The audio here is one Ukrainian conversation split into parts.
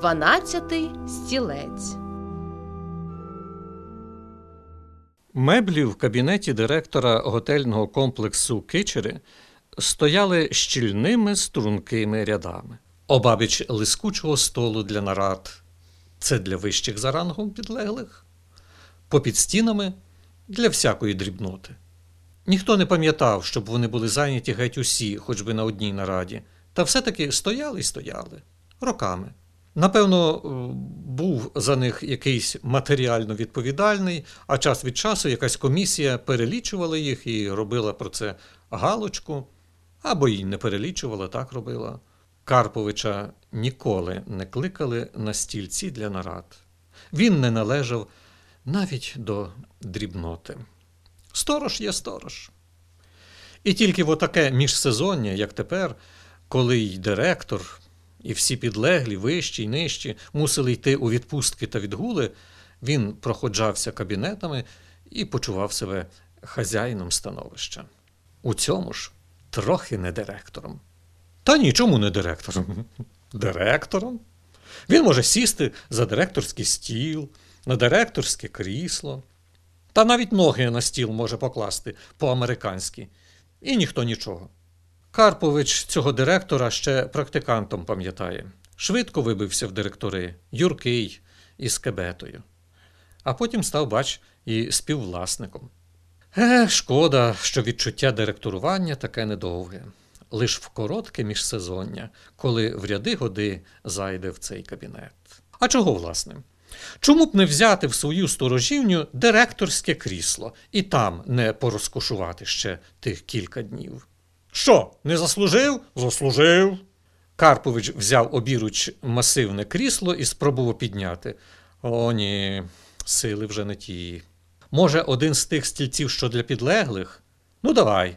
Дванадцятий стілець. Меблі в кабінеті директора готельного комплексу Кичери стояли щільними стрункими рядами. Обабіч лискучого столу для нарад це для вищих за рангом підлеглих, попід стінами для всякої дрібноти. Ніхто не пам'ятав, щоб вони були зайняті геть усі, хоч би на одній нараді, та все-таки стояли й стояли роками. Напевно, е, був за них якийсь матеріально відповідальний, а час від часу якась комісія перелічувала їх і робила про це галочку, або й не перелічувала, так робила. Карповича ніколи не кликали на стільці для нарад. Він не належав навіть до дрібноти. Сторож є сторож. І тільки в отаке міжсезоння, як тепер, коли й директор, і всі підлеглі, вищі й нижчі, мусили йти у відпустки та відгули, він проходжався кабінетами і почував себе хазяїном становища. У цьому ж трохи не директором. Та ні, чому не директором? Директором. Він може сісти за директорський стіл, на директорське крісло, та навіть ноги на стіл може покласти по-американськи, і ніхто нічого. Карпович цього директора ще практикантом пам'ятає. Швидко вибився в директори, юркий із кебетою. А потім став, бач, і співвласником. Е, шкода, що відчуття директорування таке недовге, лиш в коротке міжсезоння, коли в ряди годи зайде в цей кабінет. А чого, власне? Чому б не взяти в свою сторожівню директорське крісло і там не порозкошувати ще тих кілька днів? Що, не заслужив? Заслужив. Карпович взяв обіруч масивне крісло і спробував підняти. О, ні, сили вже не ті. Може, один з тих стільців, що для підлеглих? Ну, давай,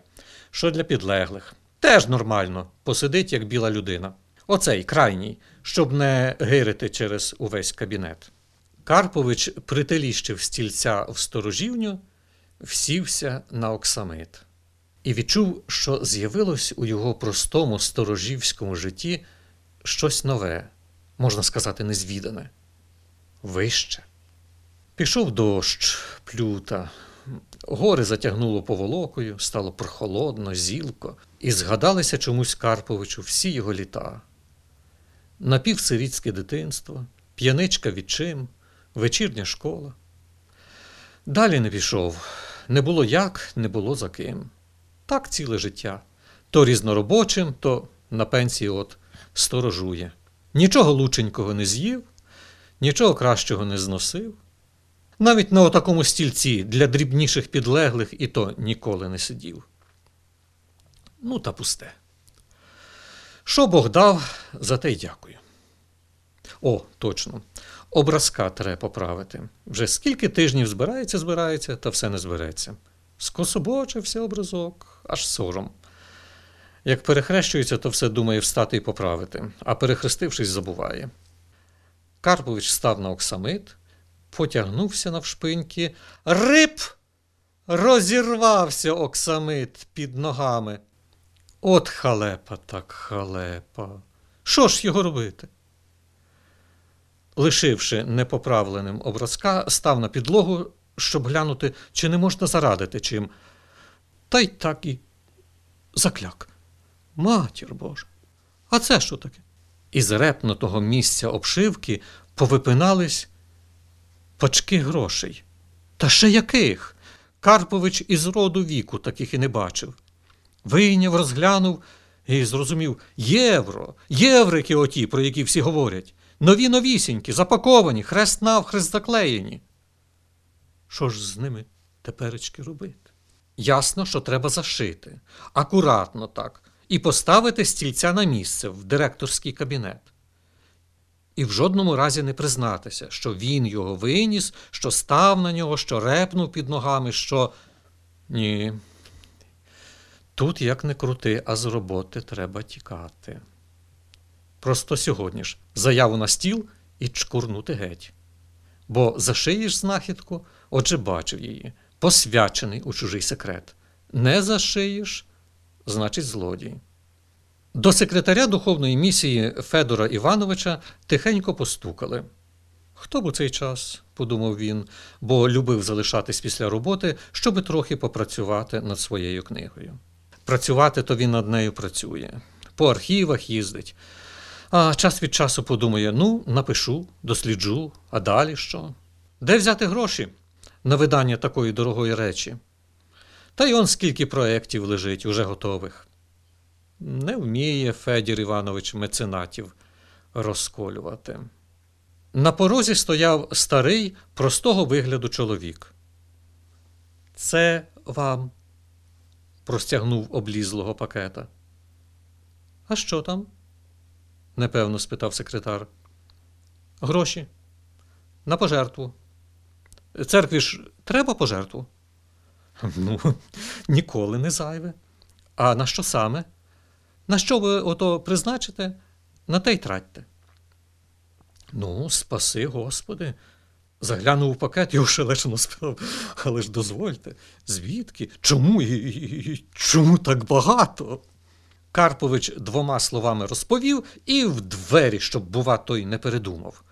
що для підлеглих. Теж нормально, посидить, як біла людина. Оцей крайній, щоб не гирити через увесь кабінет. Карпович прителіщив стільця в сторожівню, всівся на оксамит і відчув, що з'явилось у його простому сторожівському житті щось нове, можна сказати, незвідане, вище. Пішов дощ, плюта, гори затягнуло поволокою, стало прохолодно, зілко, і згадалися чомусь Карповичу всі його літа. Напівсирітське дитинство, п'яничка відчим, вечірня школа. Далі не пішов, не було як, не було за ким. Так ціле життя. То різноробочим, то на пенсії от сторожує. Нічого лученького не з'їв, нічого кращого не зносив. Навіть на отакому стільці для дрібніших підлеглих і то ніколи не сидів. Ну, та пусте. Що Бог дав, за те й дякую. О, точно. Образка треба поправити. Вже скільки тижнів збирається, збирається, та все не збереться. Скособочився образок, аж сором. Як перехрещується, то все думає встати і поправити, а перехрестившись, забуває. Карпович став на оксамит, потягнувся навшпиньки. Рип! Розірвався оксамит під ногами. От халепа так халепа. Що ж його робити? Лишивши непоправленим образка, став на підлогу, щоб глянути, чи не можна зарадити чим. Та й так і закляк. Матір Божа. А це що таке? Із репнутого місця обшивки повипинались пачки грошей. Та ще яких? Карпович із роду віку таких і не бачив. Вийняв, розглянув і зрозумів євро, єврики оті, про які всі говорять. Нові новісінькі, запаковані, хрест навхрест заклеєні. Що ж з ними теперечки робити? Ясно, що треба зашити, акуратно так, і поставити стільця на місце в директорський кабінет. І в жодному разі не признатися, що він його виніс, що став на нього, що репнув під ногами, що. Ні. Тут як не крути, а з роботи треба тікати. Просто сьогодні ж заяву на стіл і чкурнути геть. Бо зашиєш знахідку, отже, бачив її, посвячений у чужий секрет. Не зашиєш, значить, злодій. До секретаря духовної місії Федора Івановича тихенько постукали. Хто б у цей час, подумав він, бо любив залишатись після роботи, щоби трохи попрацювати над своєю книгою. Працювати то він над нею працює, по архівах їздить. А час від часу подумає: ну, напишу, досліджу, а далі що? Де взяти гроші на видання такої дорогої речі? Та й он скільки проєктів лежить, уже готових. Не вміє Федір Іванович меценатів розколювати. На порозі стояв старий, простого вигляду чоловік. Це вам, простягнув облізлого пакета. А що там? Непевно спитав секретар. Гроші. На пожертву. Церкві ж треба пожертву? Ну, ніколи не зайве. А на що саме? На що ви ото призначите, на те й тратьте. Ну, спаси, Господи. Заглянув у пакет і ошелешено спитав, але ж дозвольте, звідки? Чому і, і- і чому так багато? Карпович двома словами розповів і в двері, щоб, бува, той не передумав.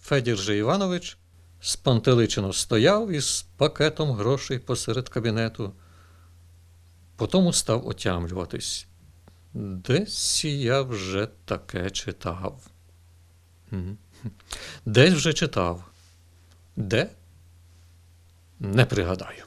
Федір же Іванович спантеличено стояв із пакетом грошей посеред кабінету. Потому став отямлюватись. Десь я вже таке читав. Десь вже читав. Де? Не пригадаю.